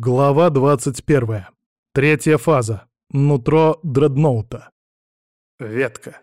Глава 21. Третья фаза. Нутро дредноута. Ветка.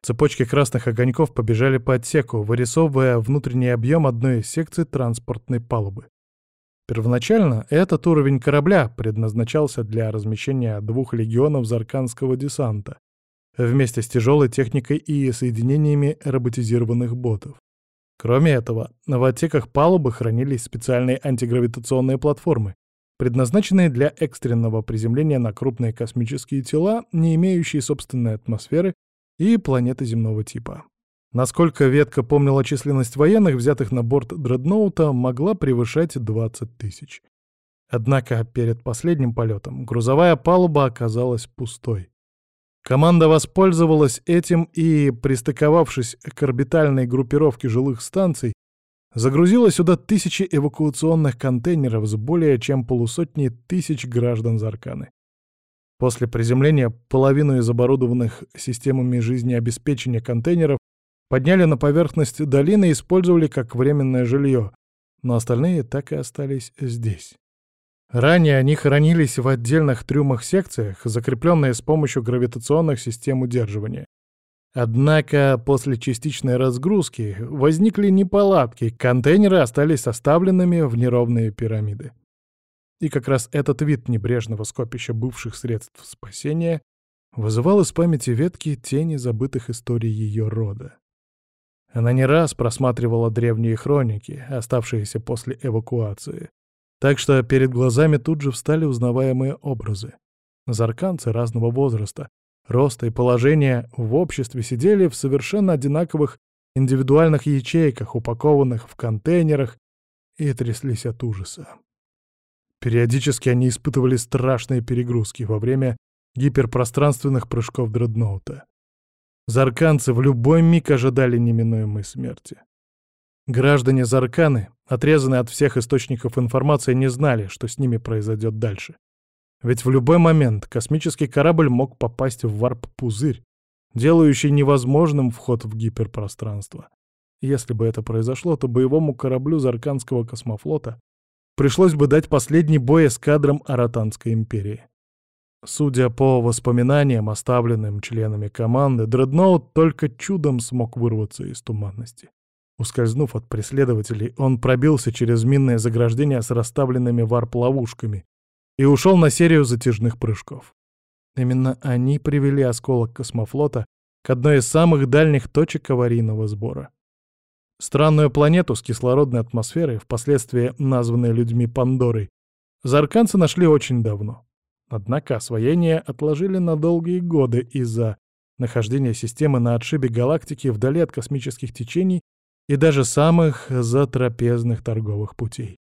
Цепочки красных огоньков побежали по отсеку, вырисовывая внутренний объем одной из секций транспортной палубы. Первоначально этот уровень корабля предназначался для размещения двух легионов зарканского десанта вместе с тяжелой техникой и соединениями роботизированных ботов. Кроме этого, в отсеках палубы хранились специальные антигравитационные платформы, предназначенные для экстренного приземления на крупные космические тела, не имеющие собственной атмосферы и планеты земного типа. Насколько ветка помнила численность военных, взятых на борт дредноута, могла превышать 20 тысяч. Однако перед последним полетом грузовая палуба оказалась пустой. Команда воспользовалась этим и, пристыковавшись к орбитальной группировке жилых станций, загрузила сюда тысячи эвакуационных контейнеров с более чем полусотни тысяч граждан Зарканы. После приземления половину из оборудованных системами жизнеобеспечения контейнеров подняли на поверхность долины и использовали как временное жилье, но остальные так и остались здесь. Ранее они хранились в отдельных трюмах-секциях, закрепленные с помощью гравитационных систем удерживания. Однако после частичной разгрузки возникли неполадки, контейнеры остались составленными в неровные пирамиды. И как раз этот вид небрежного скопища бывших средств спасения вызывал из памяти ветки тени забытых историй ее рода. Она не раз просматривала древние хроники, оставшиеся после эвакуации, так что перед глазами тут же встали узнаваемые образы. Зарканцы разного возраста, роста и положения в обществе сидели в совершенно одинаковых индивидуальных ячейках, упакованных в контейнерах, и тряслись от ужаса. Периодически они испытывали страшные перегрузки во время гиперпространственных прыжков дредноута. Зарканцы в любой миг ожидали неминуемой смерти. Граждане Зарканы, отрезанные от всех источников информации, не знали, что с ними произойдет дальше. Ведь в любой момент космический корабль мог попасть в варп-пузырь, делающий невозможным вход в гиперпространство. Если бы это произошло, то боевому кораблю Зарканского космофлота пришлось бы дать последний бой эскадрам Аратанской империи. Судя по воспоминаниям, оставленным членами команды, Дредноут только чудом смог вырваться из туманности. Ускользнув от преследователей, он пробился через минное заграждение с расставленными варп-ловушками и ушел на серию затяжных прыжков. Именно они привели осколок космофлота к одной из самых дальних точек аварийного сбора. Странную планету с кислородной атмосферой, впоследствии названной людьми Пандорой, зарканцы нашли очень давно. Однако освоение отложили на долгие годы из-за нахождения системы на отшибе галактики вдали от космических течений и даже самых затрапезных торговых путей.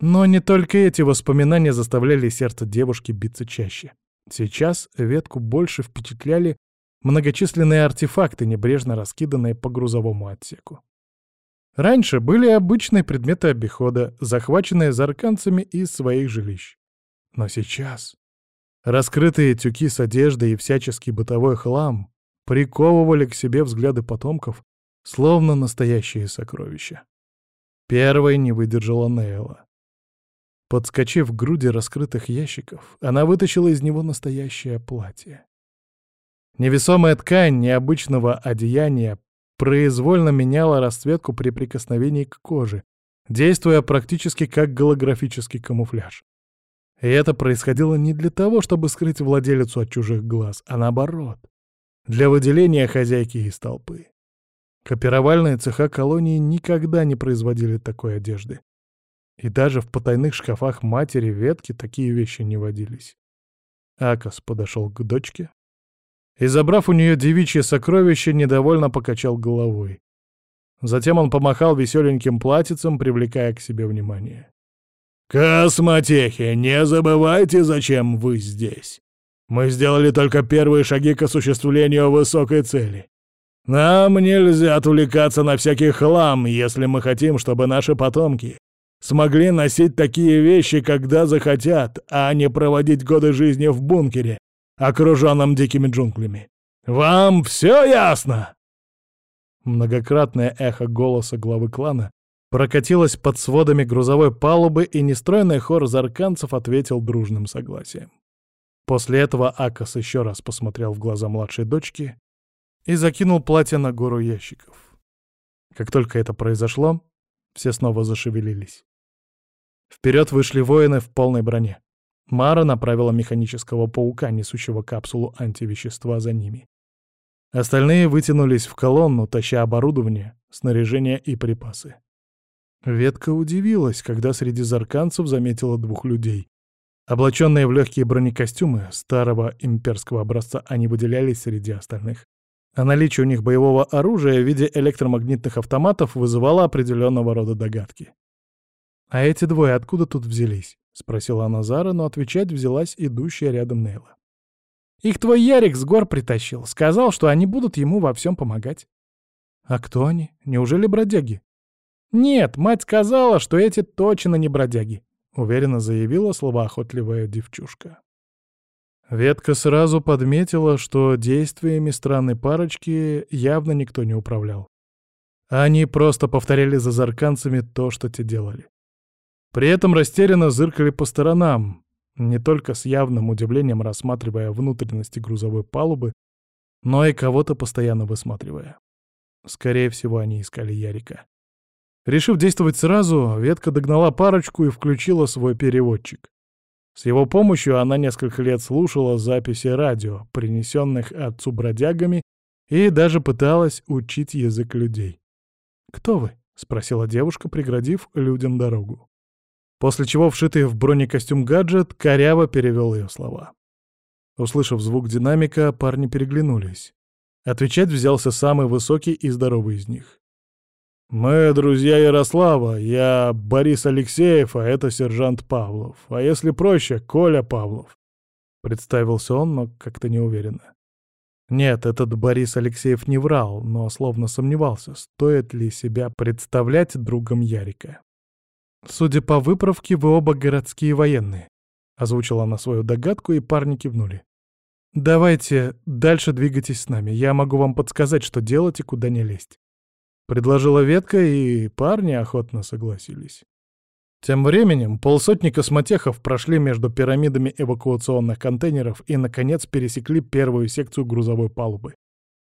Но не только эти воспоминания заставляли сердце девушки биться чаще. Сейчас ветку больше впечатляли многочисленные артефакты, небрежно раскиданные по грузовому отсеку. Раньше были обычные предметы обихода, захваченные зарканцами из своих жилищ. Но сейчас раскрытые тюки с одеждой и всяческий бытовой хлам приковывали к себе взгляды потомков, словно настоящие сокровища. Первой не выдержала Нейла. Подскочив к груди раскрытых ящиков, она вытащила из него настоящее платье. Невесомая ткань необычного одеяния произвольно меняла расцветку при прикосновении к коже, действуя практически как голографический камуфляж. И это происходило не для того, чтобы скрыть владелицу от чужих глаз, а наоборот, для выделения хозяйки из толпы. Копировальные цеха колонии никогда не производили такой одежды. И даже в потайных шкафах матери ветки такие вещи не водились. Акас подошел к дочке и, забрав у нее девичье сокровище, недовольно покачал головой. Затем он помахал веселеньким платьицем, привлекая к себе внимание. «Космотехи, не забывайте, зачем вы здесь. Мы сделали только первые шаги к осуществлению высокой цели. Нам нельзя отвлекаться на всякий хлам, если мы хотим, чтобы наши потомки смогли носить такие вещи, когда захотят, а не проводить годы жизни в бункере, окруженном дикими джунглями. Вам все ясно?» Многократное эхо голоса главы клана прокатилась под сводами грузовой палубы, и нестроенный хор зарканцев ответил дружным согласием. После этого Акас еще раз посмотрел в глаза младшей дочки и закинул платье на гору ящиков. Как только это произошло, все снова зашевелились. Вперед вышли воины в полной броне. Мара направила механического паука, несущего капсулу антивещества за ними. Остальные вытянулись в колонну, таща оборудование, снаряжение и припасы. Ветка удивилась, когда среди зарканцев заметила двух людей. Облаченные в легкие бронекостюмы старого имперского образца, они выделялись среди остальных. А наличие у них боевого оружия в виде электромагнитных автоматов вызывало определенного рода догадки. «А эти двое откуда тут взялись?» — спросила она Зара, но отвечать взялась идущая рядом Нейла. «Их твой Ярик с гор притащил. Сказал, что они будут ему во всем помогать». «А кто они? Неужели бродяги?» «Нет, мать сказала, что эти точно не бродяги», — уверенно заявила словоохотливая девчушка. Ветка сразу подметила, что действиями странной парочки явно никто не управлял. Они просто повторяли за зарканцами то, что те делали. При этом растерянно зыркали по сторонам, не только с явным удивлением рассматривая внутренности грузовой палубы, но и кого-то постоянно высматривая. Скорее всего, они искали Ярика. Решив действовать сразу, ветка догнала парочку и включила свой переводчик. С его помощью она несколько лет слушала записи радио, принесенных отцу бродягами, и даже пыталась учить язык людей. «Кто вы?» — спросила девушка, преградив людям дорогу после чего вшитый в бронекостюм гаджет коряво перевел ее слова. Услышав звук динамика, парни переглянулись. Отвечать взялся самый высокий и здоровый из них. «Мы друзья Ярослава, я Борис Алексеев, а это сержант Павлов. А если проще, Коля Павлов». Представился он, но как-то неуверенно. Нет, этот Борис Алексеев не врал, но словно сомневался, стоит ли себя представлять другом Ярика. «Судя по выправке, вы оба городские военные», — озвучила она свою догадку, и парни кивнули. «Давайте дальше двигайтесь с нами, я могу вам подсказать, что делать и куда не лезть». Предложила ветка, и парни охотно согласились. Тем временем полсотни космотехов прошли между пирамидами эвакуационных контейнеров и, наконец, пересекли первую секцию грузовой палубы.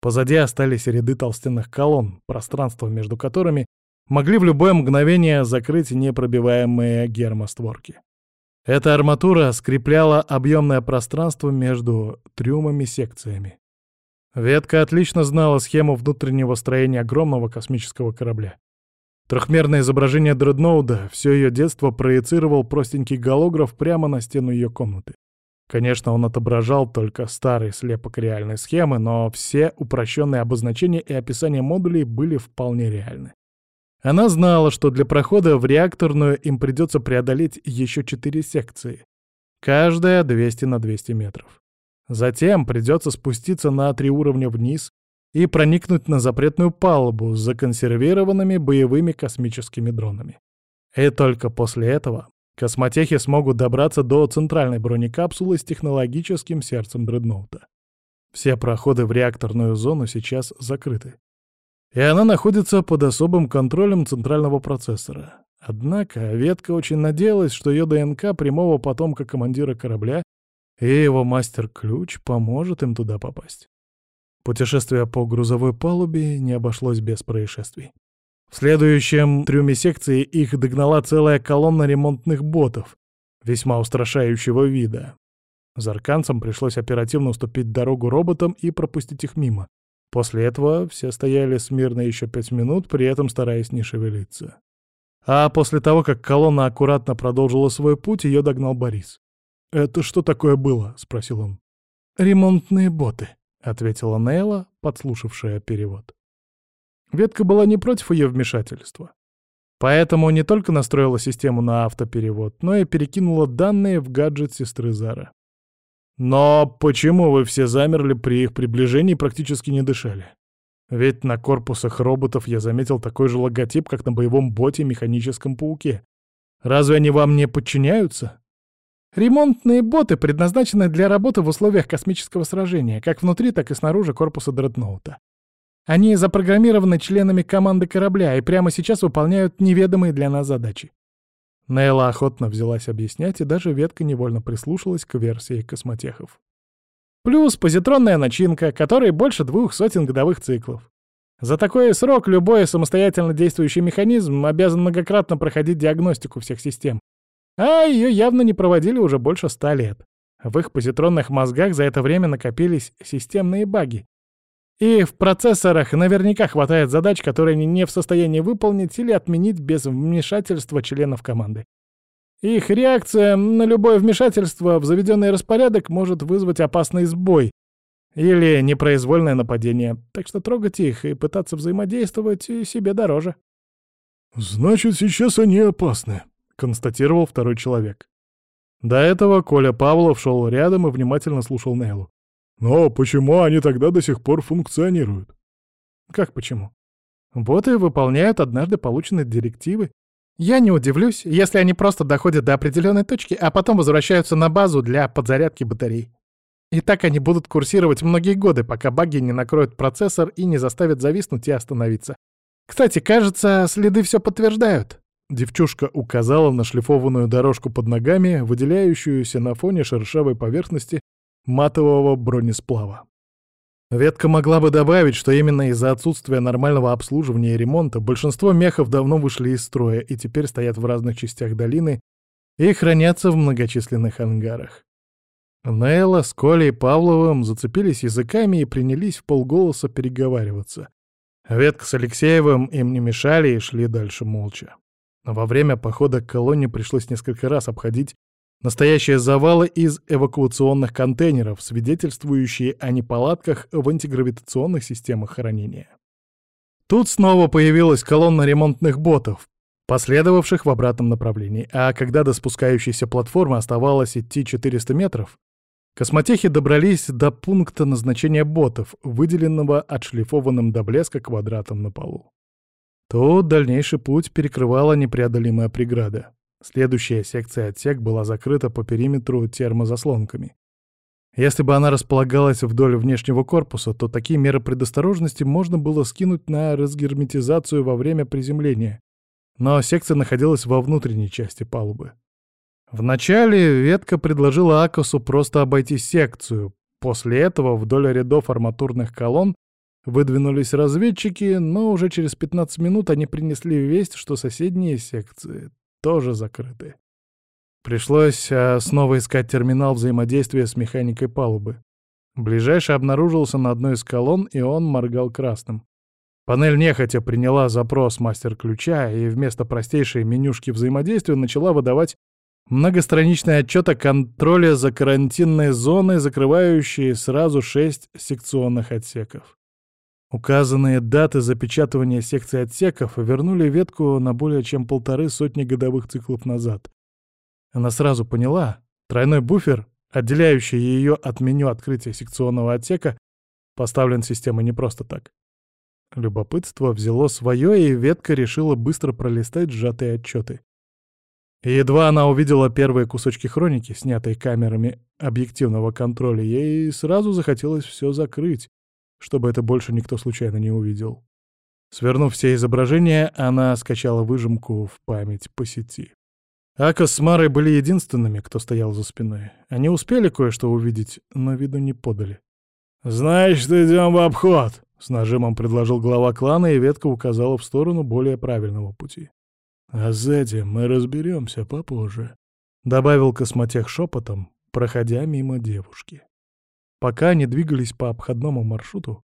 Позади остались ряды толстенных колонн, пространство между которыми могли в любое мгновение закрыть непробиваемые гермостворки. Эта арматура скрепляла объемное пространство между трюмами-секциями. Ветка отлично знала схему внутреннего строения огромного космического корабля. Трехмерное изображение дредноуда все ее детство проецировал простенький голограф прямо на стену ее комнаты. Конечно, он отображал только старый слепок реальной схемы, но все упрощенные обозначения и описания модулей были вполне реальны. Она знала, что для прохода в реакторную им придется преодолеть еще четыре секции. Каждая 200 на 200 метров. Затем придется спуститься на три уровня вниз и проникнуть на запретную палубу с законсервированными боевыми космическими дронами. И только после этого космотехи смогут добраться до центральной бронекапсулы с технологическим сердцем дредноута. Все проходы в реакторную зону сейчас закрыты и она находится под особым контролем центрального процессора. Однако ветка очень надеялась, что ее ДНК прямого потомка командира корабля и его мастер-ключ поможет им туда попасть. Путешествие по грузовой палубе не обошлось без происшествий. В следующем трюме секции их догнала целая колонна ремонтных ботов, весьма устрашающего вида. Зарканцам пришлось оперативно уступить дорогу роботам и пропустить их мимо. После этого все стояли смирно еще пять минут, при этом стараясь не шевелиться. А после того, как колонна аккуратно продолжила свой путь, ее догнал Борис. «Это что такое было?» — спросил он. «Ремонтные боты», — ответила Нейла, подслушавшая перевод. Ветка была не против ее вмешательства. Поэтому не только настроила систему на автоперевод, но и перекинула данные в гаджет сестры Зара. Но почему вы все замерли при их приближении и практически не дышали? Ведь на корпусах роботов я заметил такой же логотип, как на боевом боте механическом пауке. Разве они вам не подчиняются? Ремонтные боты предназначены для работы в условиях космического сражения, как внутри, так и снаружи корпуса дредноута. Они запрограммированы членами команды корабля и прямо сейчас выполняют неведомые для нас задачи. Нейла охотно взялась объяснять, и даже ветка невольно прислушалась к версии космотехов. Плюс позитронная начинка, которой больше двух сотен годовых циклов. За такой срок любой самостоятельно действующий механизм обязан многократно проходить диагностику всех систем. А ее явно не проводили уже больше ста лет. В их позитронных мозгах за это время накопились системные баги. И в процессорах наверняка хватает задач, которые они не в состоянии выполнить или отменить без вмешательства членов команды. Их реакция на любое вмешательство в заведенный распорядок может вызвать опасный сбой или непроизвольное нападение, так что трогать их и пытаться взаимодействовать себе дороже. «Значит, сейчас они опасны», — констатировал второй человек. До этого Коля Павлов шел рядом и внимательно слушал Нейлу. Но почему они тогда до сих пор функционируют? Как почему? Боты выполняют однажды полученные директивы. Я не удивлюсь, если они просто доходят до определенной точки, а потом возвращаются на базу для подзарядки батарей. И так они будут курсировать многие годы, пока баги не накроют процессор и не заставят зависнуть и остановиться. Кстати, кажется, следы все подтверждают. Девчушка указала на шлифованную дорожку под ногами, выделяющуюся на фоне шершавой поверхности матового бронесплава. Ветка могла бы добавить, что именно из-за отсутствия нормального обслуживания и ремонта большинство мехов давно вышли из строя и теперь стоят в разных частях долины и хранятся в многочисленных ангарах. Нейла с Колей Павловым зацепились языками и принялись в полголоса переговариваться. Ветка с Алексеевым им не мешали и шли дальше молча. Во время похода к колонне пришлось несколько раз обходить Настоящие завалы из эвакуационных контейнеров, свидетельствующие о неполадках в антигравитационных системах хранения. Тут снова появилась колонна ремонтных ботов, последовавших в обратном направлении, а когда до спускающейся платформы оставалось идти 400 метров, космотехи добрались до пункта назначения ботов, выделенного отшлифованным до блеска квадратом на полу. Тут дальнейший путь перекрывала непреодолимая преграда. Следующая секция отсек была закрыта по периметру термозаслонками. Если бы она располагалась вдоль внешнего корпуса, то такие меры предосторожности можно было скинуть на разгерметизацию во время приземления. Но секция находилась во внутренней части палубы. Вначале ветка предложила Акосу просто обойти секцию. После этого вдоль рядов арматурных колонн выдвинулись разведчики, но уже через 15 минут они принесли весть, что соседние секции тоже закрыты. Пришлось а, снова искать терминал взаимодействия с механикой палубы. Ближайший обнаружился на одной из колонн, и он моргал красным. Панель нехотя приняла запрос мастер-ключа и вместо простейшей менюшки взаимодействия начала выдавать многостраничный отчет о контроле за карантинной зоной, закрывающие сразу шесть секционных отсеков. Указанные даты запечатывания секций отсеков вернули ветку на более чем полторы сотни годовых циклов назад. Она сразу поняла, тройной буфер, отделяющий ее от меню открытия секционного отсека, поставлен системой не просто так. Любопытство взяло свое, и ветка решила быстро пролистать сжатые отчеты. Едва она увидела первые кусочки хроники, снятые камерами объективного контроля, ей сразу захотелось все закрыть, чтобы это больше никто случайно не увидел. Свернув все изображения, она скачала выжимку в память по сети. Ака с Марой были единственными, кто стоял за спиной. Они успели кое-что увидеть, но виду не подали. «Значит, идем в обход!» — с нажимом предложил глава клана, и ветка указала в сторону более правильного пути. «А с этим мы разберемся попозже», — добавил космотех шепотом, проходя мимо девушки. Пока они двигались по обходному маршруту,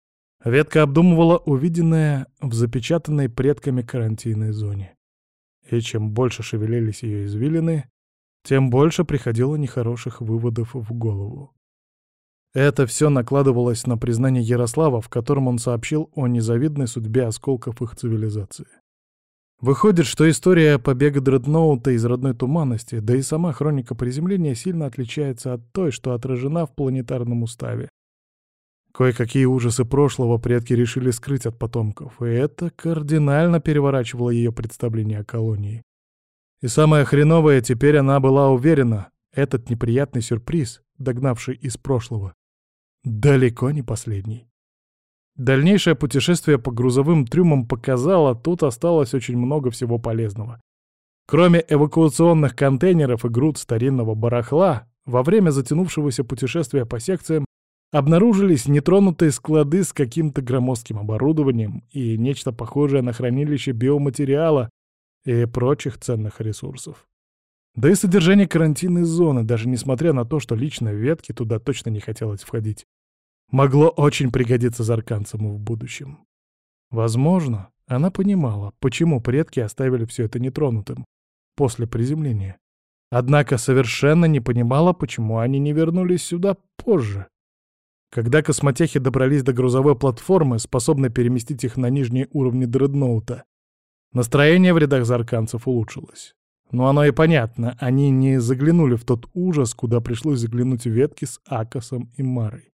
ветка обдумывала увиденное в запечатанной предками карантинной зоне. И чем больше шевелились ее извилины, тем больше приходило нехороших выводов в голову. Это все накладывалось на признание Ярослава, в котором он сообщил о незавидной судьбе осколков их цивилизации. Выходит, что история побега Дредноута из родной туманности, да и сама хроника приземления сильно отличается от той, что отражена в планетарном уставе. Кое-какие ужасы прошлого предки решили скрыть от потомков, и это кардинально переворачивало ее представление о колонии. И самое хреновое, теперь она была уверена, этот неприятный сюрприз, догнавший из прошлого, далеко не последний. Дальнейшее путешествие по грузовым трюмам показало, тут осталось очень много всего полезного. Кроме эвакуационных контейнеров и груд старинного барахла, во время затянувшегося путешествия по секциям обнаружились нетронутые склады с каким-то громоздким оборудованием и нечто похожее на хранилище биоматериала и прочих ценных ресурсов. Да и содержание карантинной зоны, даже несмотря на то, что лично ветки туда точно не хотелось входить, могло очень пригодиться зарканцам в будущем. Возможно, она понимала, почему предки оставили все это нетронутым после приземления. Однако совершенно не понимала, почему они не вернулись сюда позже. Когда космотехи добрались до грузовой платформы, способной переместить их на нижние уровни дредноута, настроение в рядах зарканцев улучшилось. Но оно и понятно, они не заглянули в тот ужас, куда пришлось заглянуть ветки с Акосом и Марой.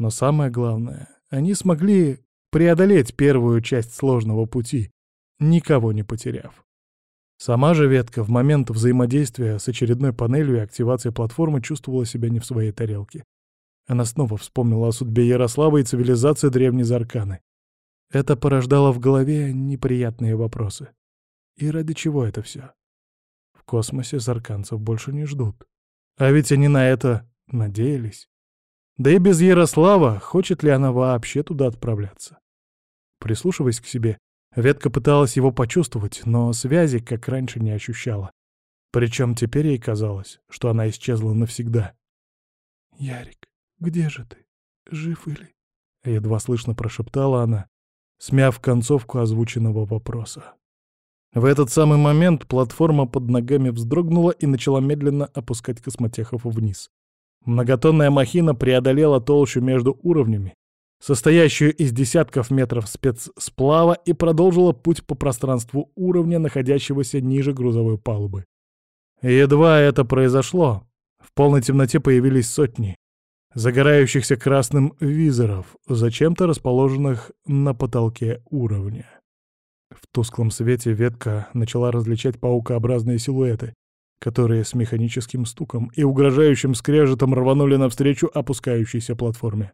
Но самое главное, они смогли преодолеть первую часть сложного пути, никого не потеряв. Сама же ветка в момент взаимодействия с очередной панелью и активации платформы чувствовала себя не в своей тарелке. Она снова вспомнила о судьбе Ярослава и цивилизации древней Зарканы. Это порождало в голове неприятные вопросы. И ради чего это все? В космосе зарканцев больше не ждут. А ведь они на это надеялись. Да и без Ярослава, хочет ли она вообще туда отправляться? Прислушиваясь к себе, ветка пыталась его почувствовать, но связи, как раньше, не ощущала. Причем теперь ей казалось, что она исчезла навсегда. «Ярик, где же ты? Жив или...» Едва слышно прошептала она, смяв концовку озвученного вопроса. В этот самый момент платформа под ногами вздрогнула и начала медленно опускать космотехов вниз. Многотонная махина преодолела толщу между уровнями, состоящую из десятков метров спецсплава, и продолжила путь по пространству уровня, находящегося ниже грузовой палубы. едва это произошло, в полной темноте появились сотни загорающихся красным визоров, зачем-то расположенных на потолке уровня. В тусклом свете ветка начала различать паукообразные силуэты, которые с механическим стуком и угрожающим скрежетом рванули навстречу опускающейся платформе.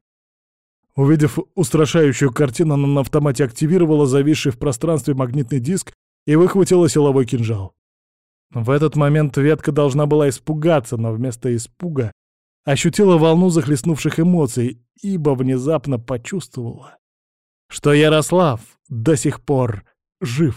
Увидев устрашающую картину, она на автомате активировала зависший в пространстве магнитный диск и выхватила силовой кинжал. В этот момент ветка должна была испугаться, но вместо испуга ощутила волну захлестнувших эмоций, ибо внезапно почувствовала, что Ярослав до сих пор жив.